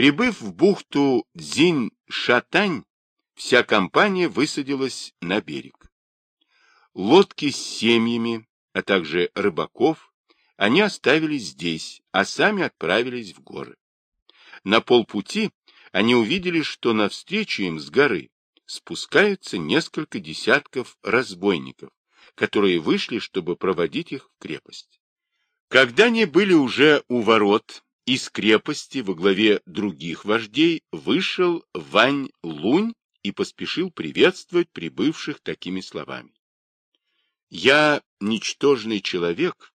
Прибыв в бухту Дзинь-Шатань, вся компания высадилась на берег. Лодки с семьями, а также рыбаков, они оставили здесь, а сами отправились в горы. На полпути они увидели, что навстречу им с горы спускаются несколько десятков разбойников, которые вышли, чтобы проводить их в крепость. Когда они были уже у ворот, из крепости во главе других вождей вышел Вань Лунь и поспешил приветствовать прибывших такими словами. «Я, ничтожный человек,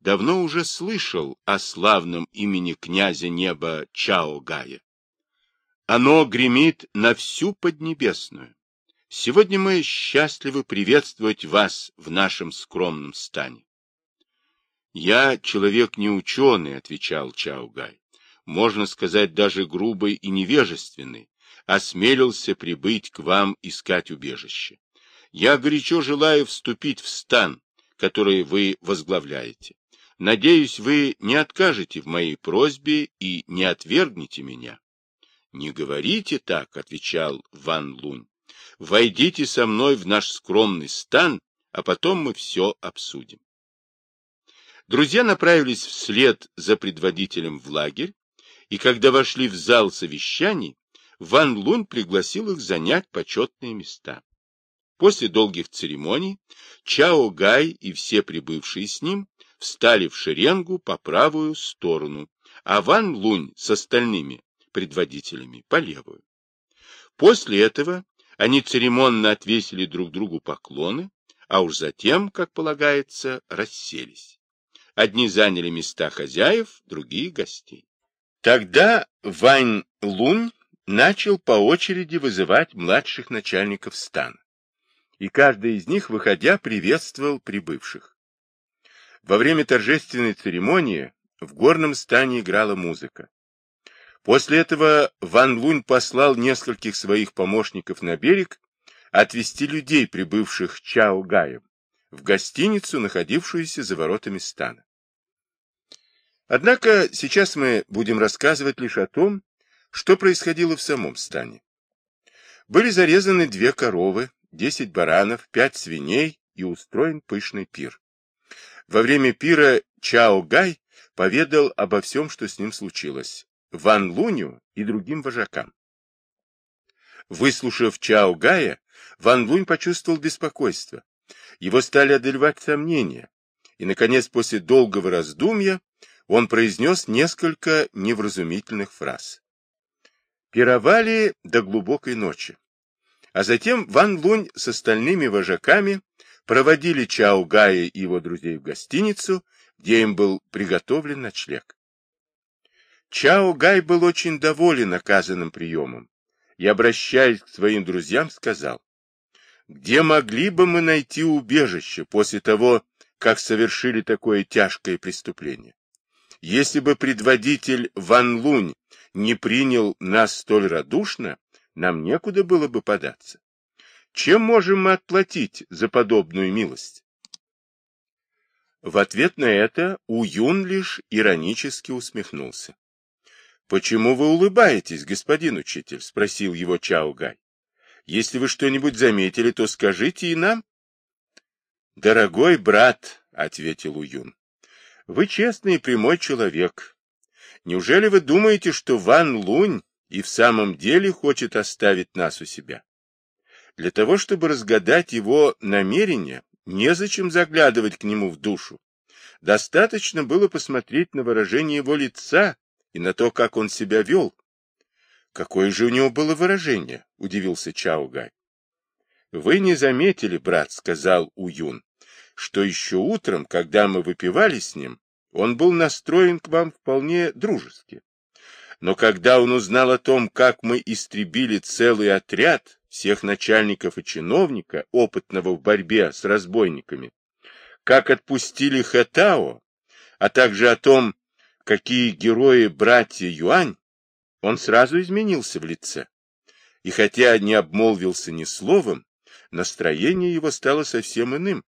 давно уже слышал о славном имени князя неба Чао Гая. Оно гремит на всю Поднебесную. Сегодня мы счастливы приветствовать вас в нашем скромном стане. «Я человек не ученый», — отвечал Чаугай, «можно сказать, даже грубый и невежественный, осмелился прибыть к вам искать убежище. Я горячо желаю вступить в стан, который вы возглавляете. Надеюсь, вы не откажете в моей просьбе и не отвергнете меня». «Не говорите так», — отвечал Ван Лунь. «Войдите со мной в наш скромный стан, а потом мы все обсудим». Друзья направились вслед за предводителем в лагерь, и когда вошли в зал совещаний, Ван Лунь пригласил их занять почетные места. После долгих церемоний Чао Гай и все прибывшие с ним встали в шеренгу по правую сторону, а Ван Лунь с остальными предводителями по левую. После этого они церемонно отвесили друг другу поклоны, а уж затем, как полагается, расселись. Одни заняли места хозяев, другие — гостей. Тогда Вань Лунь начал по очереди вызывать младших начальников стана. И каждый из них, выходя, приветствовал прибывших. Во время торжественной церемонии в горном стане играла музыка. После этого Ван Лунь послал нескольких своих помощников на берег отвезти людей, прибывших Чао Гаем, в гостиницу, находившуюся за воротами стана. Однако сейчас мы будем рассказывать лишь о том, что происходило в самом стане. Были зарезаны две коровы, десять баранов, пять свиней и устроен пышный пир. Во время пира Чао Гай поведал обо всем, что с ним случилось, Ван Луню и другим вожакам. Выслушав Чао Гая, Ван Лунь почувствовал беспокойство. Его стали одолевать сомнения. И, наконец, после долгого раздумья, он произнес несколько невразумительных фраз. Пировали до глубокой ночи. А затем Ван Лунь с остальными вожаками проводили Чао Гая и его друзей в гостиницу, где им был приготовлен ночлег. Чао Гай был очень доволен оказанным приемом и, обращаясь к своим друзьям, сказал, «Где могли бы мы найти убежище после того, как совершили такое тяжкое преступление? Если бы предводитель Ван Лунь не принял нас столь радушно, нам некуда было бы податься. Чем можем мы отплатить за подобную милость? В ответ на это У Юн лишь иронически усмехнулся. — Почему вы улыбаетесь, господин учитель? — спросил его Чао Гай. — Если вы что-нибудь заметили, то скажите и нам. — Дорогой брат, — ответил У Юн, вы честный и прямой человек. Неужели вы думаете, что Ван Лунь и в самом деле хочет оставить нас у себя? Для того, чтобы разгадать его намерения, незачем заглядывать к нему в душу. Достаточно было посмотреть на выражение его лица и на то, как он себя вел. Какое же у него было выражение? — удивился Чао Гай. — Вы не заметили, брат, — сказал Уюн, что еще утром, когда мы выпивали с ним, он был настроен к вам вполне дружески. Но когда он узнал о том, как мы истребили целый отряд всех начальников и чиновника, опытного в борьбе с разбойниками, как отпустили Хэтао, а также о том, какие герои братья Юань, он сразу изменился в лице. И хотя не обмолвился ни словом, настроение его стало совсем иным.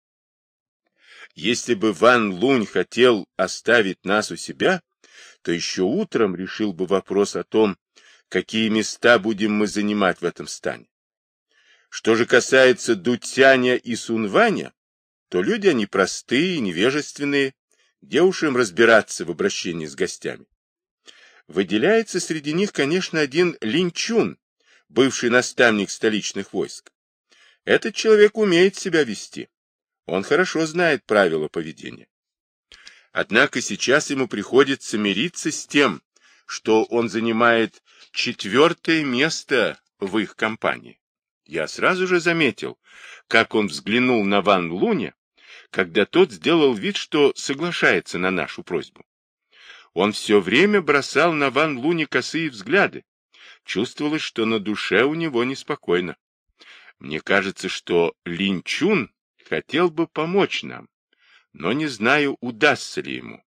Если бы Ван Лунь хотел оставить нас у себя, то еще утром решил бы вопрос о том, какие места будем мы занимать в этом стане. Что же касается Дутяня и Сунваня, то люди они простые, невежественные, где уж им разбираться в обращении с гостями. Выделяется среди них, конечно, один Линчун, бывший наставник столичных войск. Этот человек умеет себя вести. Он хорошо знает правила поведения. Однако сейчас ему приходится мириться с тем, что он занимает четвертое место в их компании. Я сразу же заметил, как он взглянул на Ван Луня, когда тот сделал вид, что соглашается на нашу просьбу. Он все время бросал на Ван Луне косые взгляды. Чувствовалось, что на душе у него неспокойно. Мне кажется, что Линчун хотел бы помочь нам, но не знаю, удастся ли ему.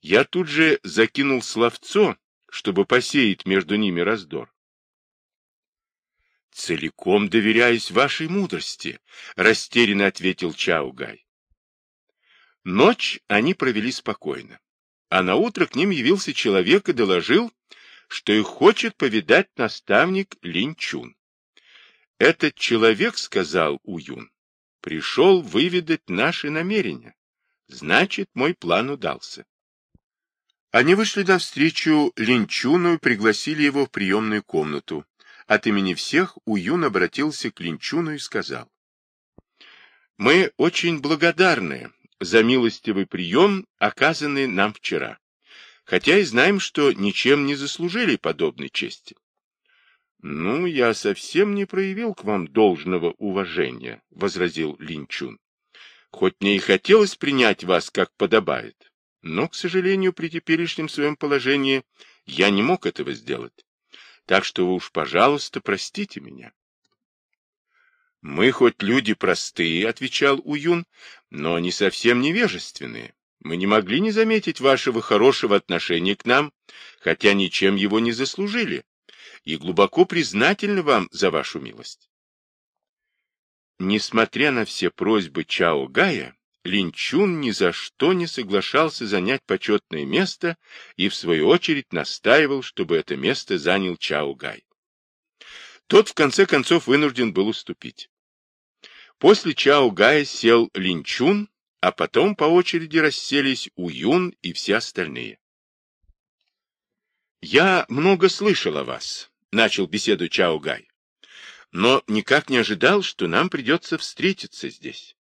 Я тут же закинул словцо, чтобы посеять между ними раздор. «Целиком доверяюсь вашей мудрости», — растерянно ответил Чаугай. Ночь они провели спокойно, а на утро к ним явился человек и доложил, что их хочет повидать наставник Линчун. Этот человек, сказал Уюн, пришел выведать наши намерения. Значит, мой план удался. Они вышли навстречу Линчуну и пригласили его в приемную комнату. От имени всех Уюн обратился к Линчуну и сказал. «Мы очень благодарны за милостивый прием, оказанный нам вчера, хотя и знаем, что ничем не заслужили подобной чести. «Ну, я совсем не проявил к вам должного уважения», — возразил Линчун. «Хоть мне и хотелось принять вас, как подобает, но, к сожалению, при теперешнем своем положении я не мог этого сделать. Так что вы уж, пожалуйста, простите меня». «Мы хоть люди простые», — отвечал Уюн, — «но не совсем невежественные. Мы не могли не заметить вашего хорошего отношения к нам, хотя ничем его не заслужили и глубоко признательны вам за вашу милость. Несмотря на все просьбы Чао Гая, Линчун ни за что не соглашался занять почетное место и, в свою очередь, настаивал, чтобы это место занял Чао Гай. Тот, в конце концов, вынужден был уступить. После Чао Гая сел Линчун, а потом по очереди расселись Уюн и все остальные. «Я много слышал о вас», — начал беседу Чао Гай. «Но никак не ожидал, что нам придется встретиться здесь».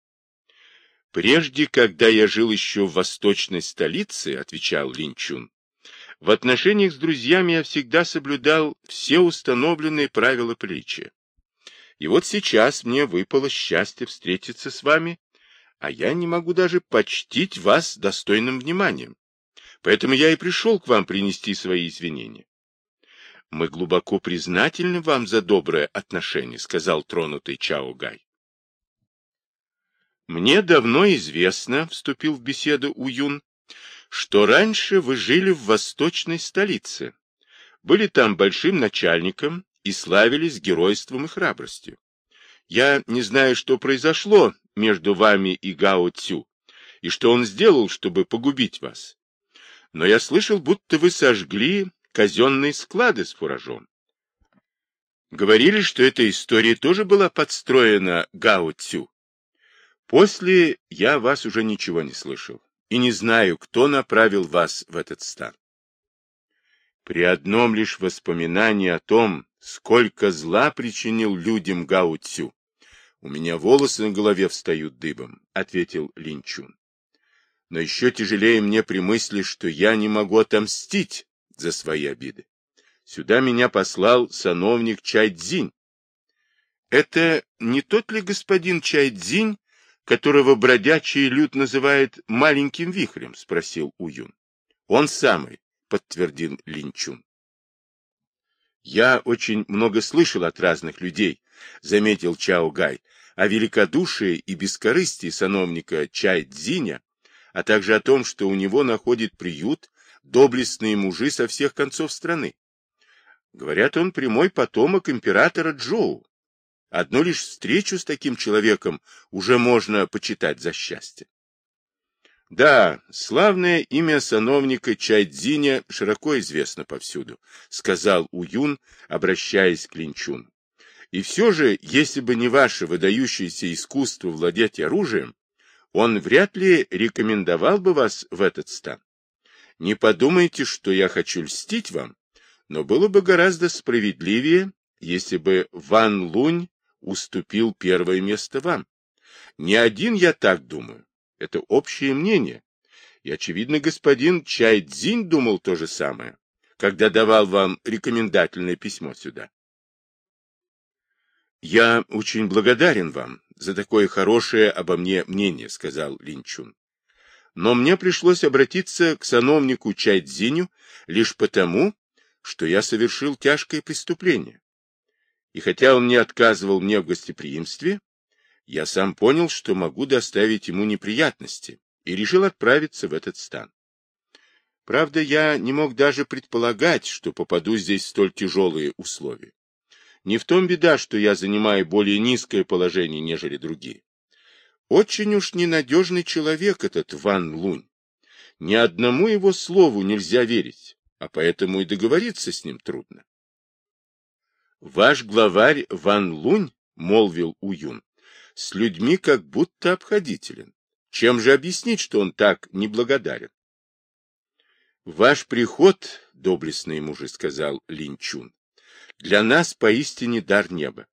«Прежде, когда я жил еще в восточной столице», — отвечал Линчун, «в отношениях с друзьями я всегда соблюдал все установленные правила приличия. И вот сейчас мне выпало счастье встретиться с вами, а я не могу даже почтить вас достойным вниманием. Поэтому я и пришел к вам принести свои извинения. Мы глубоко признательны вам за доброе отношение, сказал тронутый Чао Гай. Мне давно известно, вступил в беседу Уюн, что раньше вы жили в восточной столице, были там большим начальником и славились геройством и храбростью. Я не знаю, что произошло между вами и Гао Цю, и что он сделал, чтобы погубить вас. Но я слышал, будто вы сожгли казенные склады с фуражом. Говорили, что эта история тоже была подстроена Гао Цю. После я вас уже ничего не слышал и не знаю, кто направил вас в этот стан. При одном лишь воспоминании о том, сколько зла причинил людям Гао Цю, у меня волосы на голове встают дыбом, — ответил Линчун. Но еще тяжелее мне при мысли, что я не могу отомстить за свои обиды. Сюда меня послал сановник Чайдзинь. Это не тот ли господин Чайдзинь, которого бродячий люд называет маленьким вихрем? — спросил Уюн. — Он самый, — подтвердил Линчун. Я очень много слышал от разных людей, — заметил Чао Гай, о великодушии и бескорыстии сановника Чайдзиня, а также о том, что у него находит приют доблестные мужи со всех концов страны. Говорят, он прямой потомок императора Джоу. Одну лишь встречу с таким человеком уже можно почитать за счастье. Да, славное имя сановника Чайдзиня широко известно повсюду, сказал Уюн, обращаясь к Линчуну. И все же, если бы не ваше выдающееся искусство владеть оружием, он вряд ли рекомендовал бы вас в этот стан. Не подумайте, что я хочу льстить вам, но было бы гораздо справедливее, если бы Ван Лунь уступил первое место вам. Не один я так думаю. Это общее мнение. И, очевидно, господин Чай Цзинь думал то же самое, когда давал вам рекомендательное письмо сюда. «Я очень благодарен вам за такое хорошее обо мне мнение», — сказал Линчун. «Но мне пришлось обратиться к сановнику Чайдзиню лишь потому, что я совершил тяжкое преступление. И хотя он не отказывал мне в гостеприимстве, я сам понял, что могу доставить ему неприятности, и решил отправиться в этот стан. Правда, я не мог даже предполагать, что попаду здесь в столь тяжелые условия. Не в том беда, что я занимаю более низкое положение, нежели другие. Очень уж ненадежный человек этот Ван Лунь. Ни одному его слову нельзя верить, а поэтому и договориться с ним трудно. Ваш главарь Ван Лунь, — молвил Уюн, с людьми как будто обходителен. Чем же объяснить, что он так неблагодарен? Ваш приход, доблестные мужи, сказал Линчун, для нас поистине дар неба.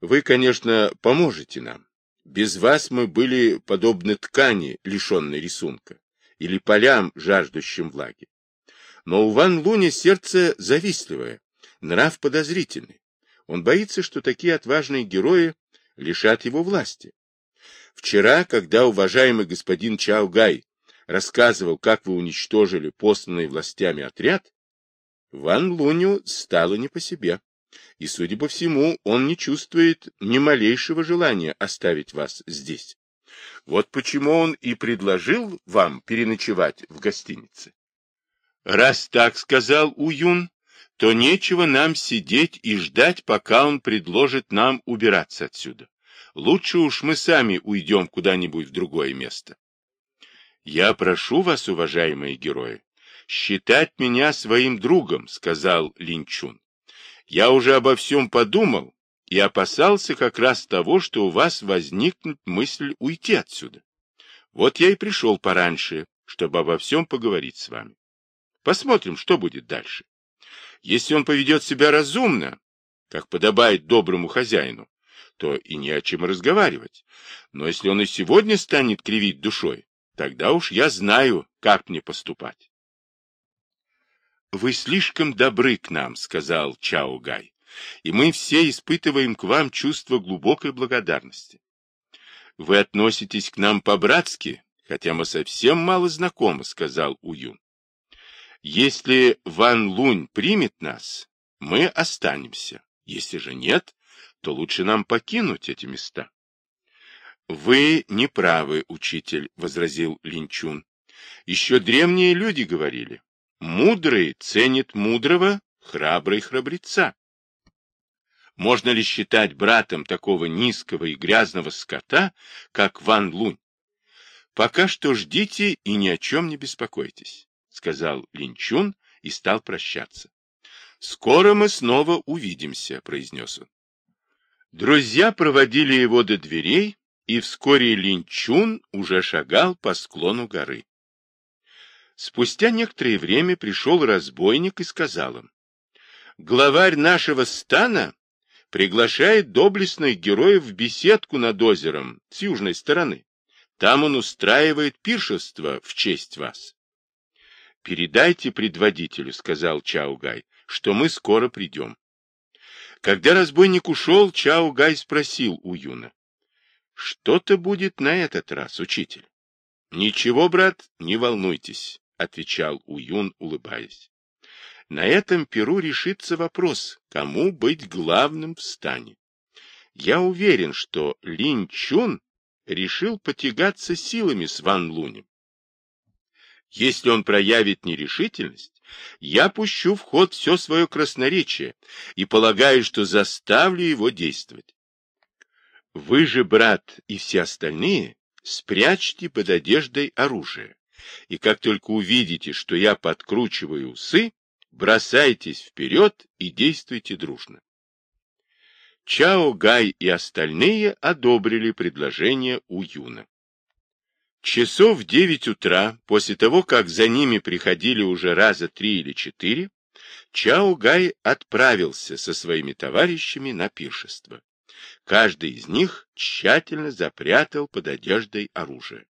Вы, конечно, поможете нам. Без вас мы были подобны ткани, лишенной рисунка, или полям, жаждущим влаги. Но у Ван Луни сердце завистливое, нрав подозрительный. Он боится, что такие отважные герои лишат его власти. Вчера, когда уважаемый господин Чао Гай рассказывал, как вы уничтожили посланный властями отряд, Ван Луню стало не по себе. И, судя по всему, он не чувствует ни малейшего желания оставить вас здесь. Вот почему он и предложил вам переночевать в гостинице. Раз так сказал Уюн, то нечего нам сидеть и ждать, пока он предложит нам убираться отсюда. Лучше уж мы сами уйдем куда-нибудь в другое место. Я прошу вас, уважаемые герои, считать меня своим другом, сказал Линчун. Я уже обо всем подумал и опасался как раз того, что у вас возникнет мысль уйти отсюда. Вот я и пришел пораньше, чтобы обо всем поговорить с вами. Посмотрим, что будет дальше. Если он поведет себя разумно, как подобает доброму хозяину, то и не о чем разговаривать. Но если он и сегодня станет кривить душой, тогда уж я знаю, как мне поступать. — Вы слишком добры к нам, — сказал Чао Гай, — и мы все испытываем к вам чувство глубокой благодарности. Вы относитесь к нам по-братски, хотя мы совсем мало знакомы, — сказал Уюн. Если Ван Лунь примет нас, мы останемся. Если же нет, то лучше нам покинуть эти места. — Вы не правы, учитель, — возразил Линчун. — Еще древние люди говорили. Мудрый ценит мудрого, храбрый храбреца. Можно ли считать братом такого низкого и грязного скота, как Ван Лунь? Пока что ждите и ни о чем не беспокойтесь сказал Линчун и стал прощаться. «Скоро мы снова увидимся», — произнес он. Друзья проводили его до дверей, и вскоре Линчун уже шагал по склону горы. Спустя некоторое время пришел разбойник и сказал им, «Главарь нашего стана приглашает доблестных героев в беседку над озером с южной стороны. Там он устраивает пиршество в честь вас. «Передайте предводителю», — сказал Чаугай, — «что мы скоро придем». Когда разбойник ушел, Чаугай спросил у Юна. «Что-то будет на этот раз, учитель?» «Ничего, брат, не волнуйтесь», — отвечал Уюн, улыбаясь. «На этом перу решится вопрос, кому быть главным в стане. Я уверен, что Лин Чун решил потягаться силами с Ван Лунем. Если он проявит нерешительность, я пущу в ход все свое красноречие и полагаю, что заставлю его действовать. Вы же, брат, и все остальные, спрячьте под одеждой оружие, и как только увидите, что я подкручиваю усы, бросайтесь вперед и действуйте дружно. Чао Гай и остальные одобрили предложение У Юна. Часов в девять утра, после того, как за ними приходили уже раза три или четыре, Чао Гай отправился со своими товарищами на пиршество. Каждый из них тщательно запрятал под одеждой оружие.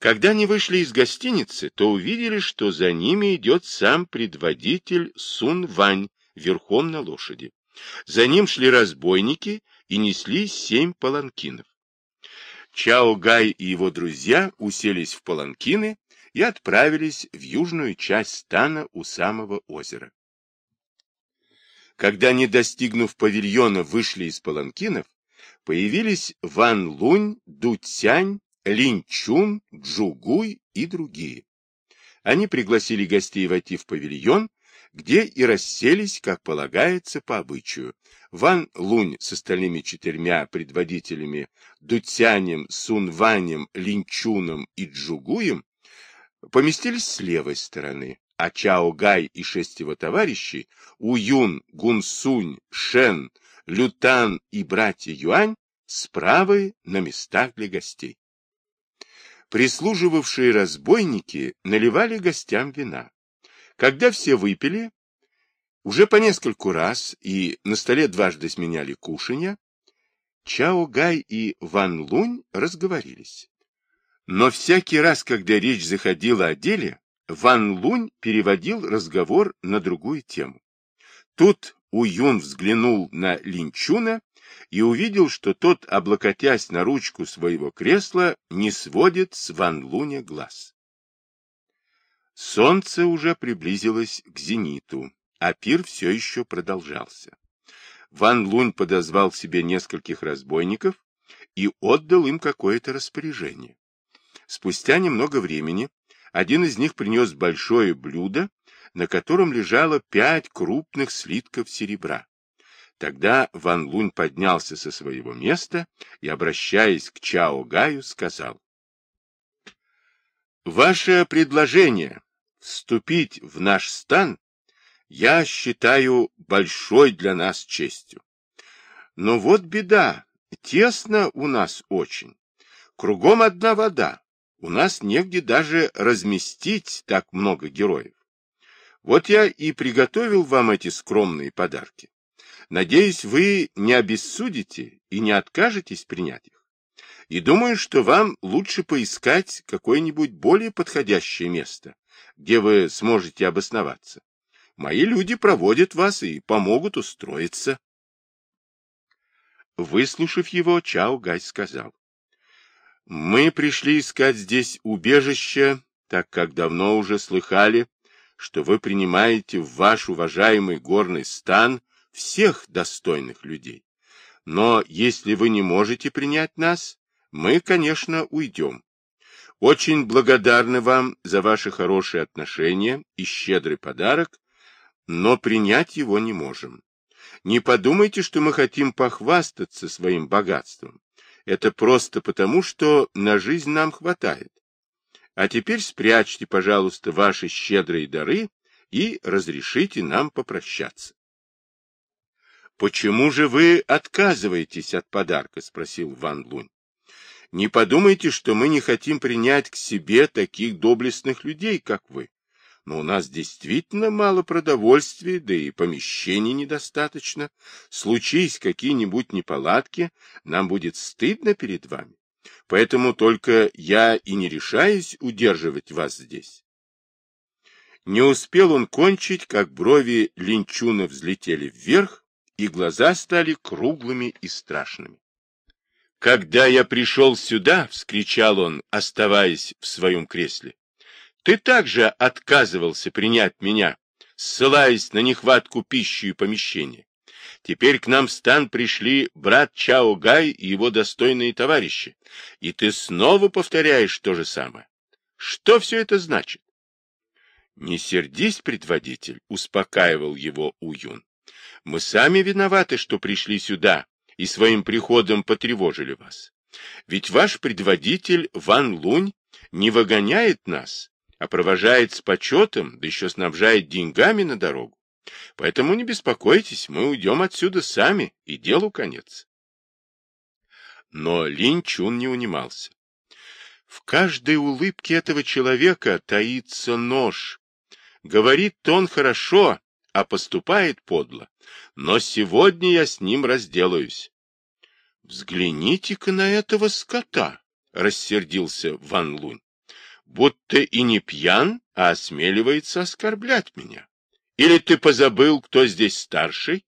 Когда они вышли из гостиницы, то увидели, что за ними идет сам предводитель Сун Вань верхом на лошади. За ним шли разбойники и несли семь паланкинов. Чао Гай и его друзья уселись в паланкины и отправились в южную часть стана у самого озера. Когда они, достигнув павильона, вышли из паланкинов, появились Ван Лунь, Ду Цянь, Линь Чун, Джугуй и другие. Они пригласили гостей войти в павильон, где и расселись, как полагается, по обычаю. Ван Лунь с остальными четырьмя предводителями Дуцянем, Сунванем, Линчуном и Джугуем поместились с левой стороны, а Чао Гай и шесть его товарищей, Уюн, Гунсунь, Шен, Лютан и братья Юань, с на местах для гостей. Прислуживавшие разбойники наливали гостям вина. Когда все выпили, уже по нескольку раз и на столе дважды сменяли кушанья, Чао Гай и Ван Лунь разговорились. Но всякий раз, когда речь заходила о деле, Ван Лунь переводил разговор на другую тему. Тут Уюн взглянул на Линчуна и увидел, что тот, облокотясь на ручку своего кресла, не сводит с Ван Луня глаз. Солнце уже приблизилось к зениту, а пир все еще продолжался. Ван Лунь подозвал себе нескольких разбойников и отдал им какое-то распоряжение. Спустя немного времени один из них принес большое блюдо, на котором лежало пять крупных слитков серебра. Тогда Ван Лунь поднялся со своего места и, обращаясь к Чао Гаю, сказал. «Ваше предложение вступить в наш стан я считаю большой для нас честью. Но вот беда, тесно у нас очень. Кругом одна вода, у нас негде даже разместить так много героев. Вот я и приготовил вам эти скромные подарки. Надеюсь, вы не обессудите и не откажетесь принять их. И думаю, что вам лучше поискать какое-нибудь более подходящее место, где вы сможете обосноваться. Мои люди проводят вас и помогут устроиться. Выслушав его, Чао Гай сказал. Мы пришли искать здесь убежище, так как давно уже слыхали, что вы принимаете в ваш уважаемый горный стан всех достойных людей. Но если вы не можете принять нас, мы, конечно, уйдем. Очень благодарны вам за ваши хорошие отношения и щедрый подарок, но принять его не можем. Не подумайте, что мы хотим похвастаться своим богатством. Это просто потому, что на жизнь нам хватает. А теперь спрячьте, пожалуйста, ваши щедрые дары и разрешите нам попрощаться. — Почему же вы отказываетесь от подарка? — спросил Ван Лунь. — Не подумайте, что мы не хотим принять к себе таких доблестных людей, как вы но у нас действительно мало продовольствия, да и помещений недостаточно. Случись какие-нибудь неполадки, нам будет стыдно перед вами. Поэтому только я и не решаюсь удерживать вас здесь. Не успел он кончить, как брови Линчуна взлетели вверх, и глаза стали круглыми и страшными. «Когда я пришел сюда», — вскричал он, оставаясь в своем кресле, ты также отказывался принять меня, ссылаясь на нехватку пищи и помещения. Теперь к нам в стан пришли брат Чао Гай и его достойные товарищи, и ты снова повторяешь то же самое. Что все это значит? Не сердись, предводитель, успокаивал его Уюн. Мы сами виноваты, что пришли сюда и своим приходом потревожили вас. Ведь ваш предводитель Ван Лунь не выгоняет нас, а провожает с почетом, да еще снабжает деньгами на дорогу. Поэтому не беспокойтесь, мы уйдем отсюда сами, и делу конец. Но Лин Чун не унимался. В каждой улыбке этого человека таится нож. Говорит он хорошо, а поступает подло. Но сегодня я с ним разделаюсь. Взгляните-ка на этого скота, рассердился Ван Лунь. Будто и не пьян, а осмеливается оскорблять меня. Или ты позабыл, кто здесь старший?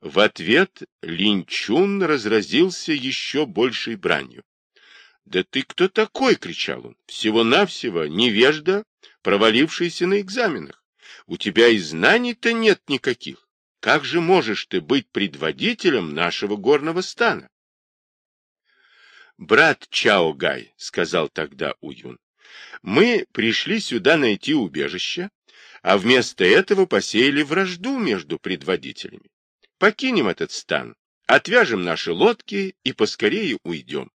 В ответ Линчун разразился еще большей бранью. «Да ты кто такой?» — кричал он. «Всего-навсего невежда, провалившийся на экзаменах. У тебя и знаний-то нет никаких. Как же можешь ты быть предводителем нашего горного стана?» «Брат Чао Гай», — сказал тогда Уюн, — «мы пришли сюда найти убежище, а вместо этого посеяли вражду между предводителями. Покинем этот стан, отвяжем наши лодки и поскорее уйдем.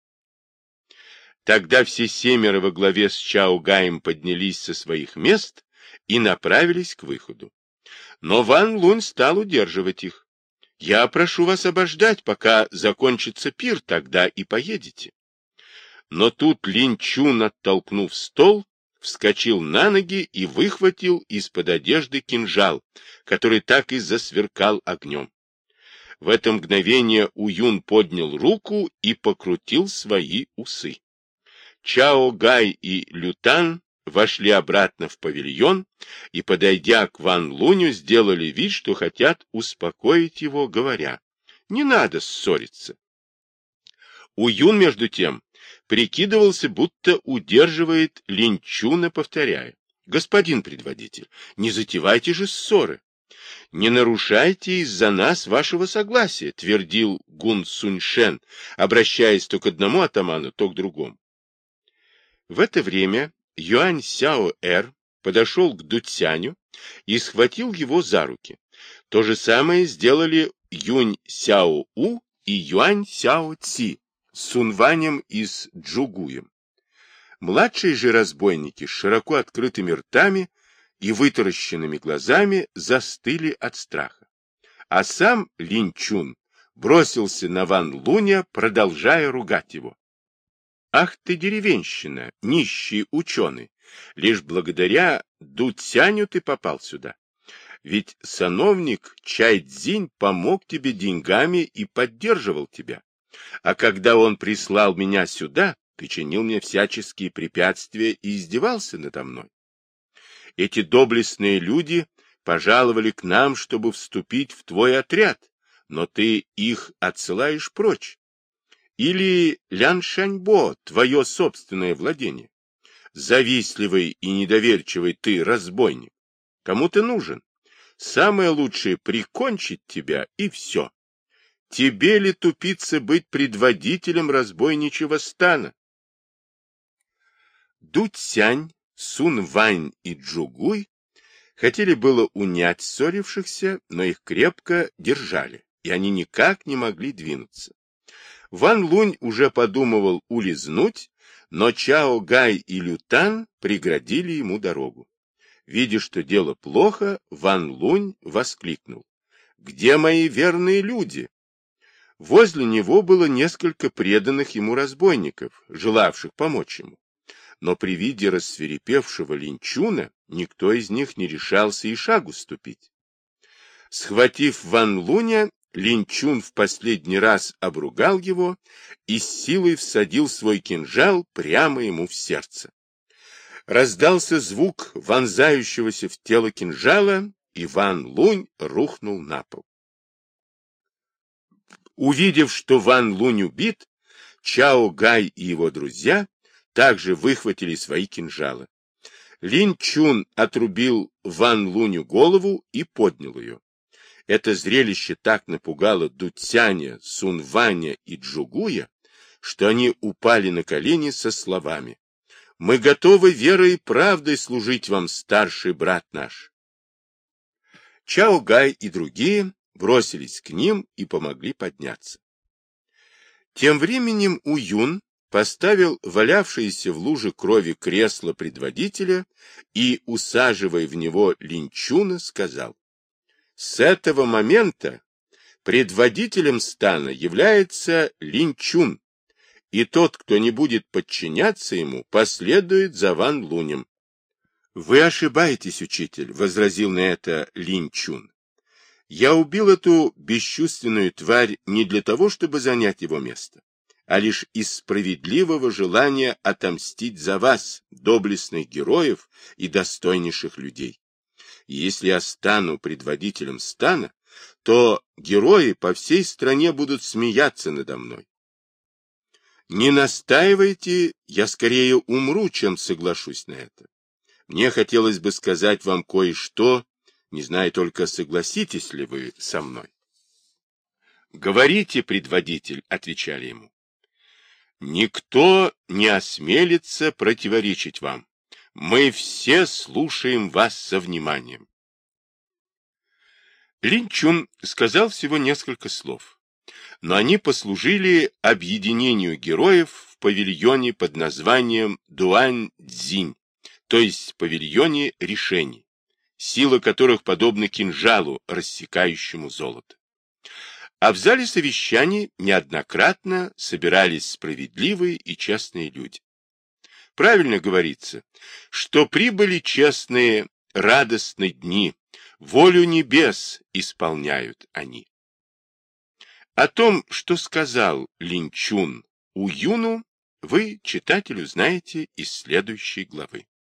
Тогда все семеро во главе с Чао Гаем поднялись со своих мест и направились к выходу. Но Ван Лунь стал удерживать их. «Я прошу вас обождать, пока закончится пир, тогда и поедете». Но тут Лин Чун, оттолкнув стол, вскочил на ноги и выхватил из-под одежды кинжал, который так и засверкал огнем. В это мгновение Уюн поднял руку и покрутил свои усы. Чао Гай и Лютан вошли обратно в павильон и, подойдя к Ван Луню, сделали вид, что хотят успокоить его, говоря, «Не надо ссориться». Уюн, между тем, прикидывался, будто удерживает Линчуна, повторяя, «Господин предводитель, не затевайте же ссоры». «Не нарушайте из-за нас вашего согласия», — твердил Гун Суньшен, обращаясь то к одному атаману, то к другому. В это время Юань Сяо-Эр подошел к Дуцяню и схватил его за руки. То же самое сделали Юнь Сяо-У и Юань Сяо-Ци с Сунванем и с Джугуем. Младшие же разбойники с широко открытыми ртами и вытаращенными глазами застыли от страха. А сам Линчун бросился на Ван Луня, продолжая ругать его. Ах ты, деревенщина, нищий ученый! Лишь благодаря Дуцяню ты попал сюда. Ведь сановник Чайцзинь помог тебе деньгами и поддерживал тебя. А когда он прислал меня сюда, ты чинил мне всяческие препятствия и издевался надо мной. Эти доблестные люди пожаловали к нам, чтобы вступить в твой отряд, но ты их отсылаешь прочь. Или Ляншаньбо, твое собственное владение? Завистливый и недоверчивый ты разбойник. Кому ты нужен? Самое лучшее — прикончить тебя, и все. Тебе ли, тупица, быть предводителем разбойничьего стана? Дудь-сянь, Сун-вань и Джугуй хотели было унять ссорившихся, но их крепко держали, и они никак не могли двинуться. Ван Лунь уже подумывал улизнуть, но Чао Гай и Лютан преградили ему дорогу. Видя, что дело плохо, Ван Лунь воскликнул. «Где мои верные люди?» Возле него было несколько преданных ему разбойников, желавших помочь ему. Но при виде рассверепевшего линчуна никто из них не решался и шагу ступить. Схватив Ван Луня, Линчун в последний раз обругал его и с силой всадил свой кинжал прямо ему в сердце. Раздался звук вонзающегося в тело кинжала, и Ван Лунь рухнул на пол. Увидев, что Ван Лунь убит, Чао Гай и его друзья также выхватили свои кинжалы. Лин Чун отрубил Ван Луню голову и поднял ее. Это зрелище так напугало Дуцяня, Сунваня и Джугуя, что они упали на колени со словами «Мы готовы верой и правдой служить вам, старший брат наш». Чао Гай и другие бросились к ним и помогли подняться. Тем временем Уюн поставил валявшееся в луже крови кресло предводителя и, усаживая в него Линчуна, сказал, «С этого момента предводителем стана является Линчун, и тот, кто не будет подчиняться ему, последует за Ван Лунем». «Вы ошибаетесь, учитель», — возразил на это Линчун. «Я убил эту бесчувственную тварь не для того, чтобы занять его место а лишь из справедливого желания отомстить за вас, доблестных героев и достойнейших людей. Если я стану предводителем стана, то герои по всей стране будут смеяться надо мной. Не настаивайте, я скорее умру, чем соглашусь на это. Мне хотелось бы сказать вам кое-что, не знаю только, согласитесь ли вы со мной. «Говорите, предводитель», — отвечали ему. Никто не осмелится противоречить вам. Мы все слушаем вас со вниманием. Линчун сказал всего несколько слов, но они послужили объединению героев в павильоне под названием Дуань-Дзинь, то есть павильоне решений, сила которых подобна кинжалу, рассекающему золото. А в зале совещаний неоднократно собирались справедливые и честные люди. Правильно говорится, что прибыли честные, радостные дни, волю небес исполняют они. О том, что сказал Линчун Уюну, вы, читателю, знаете из следующей главы.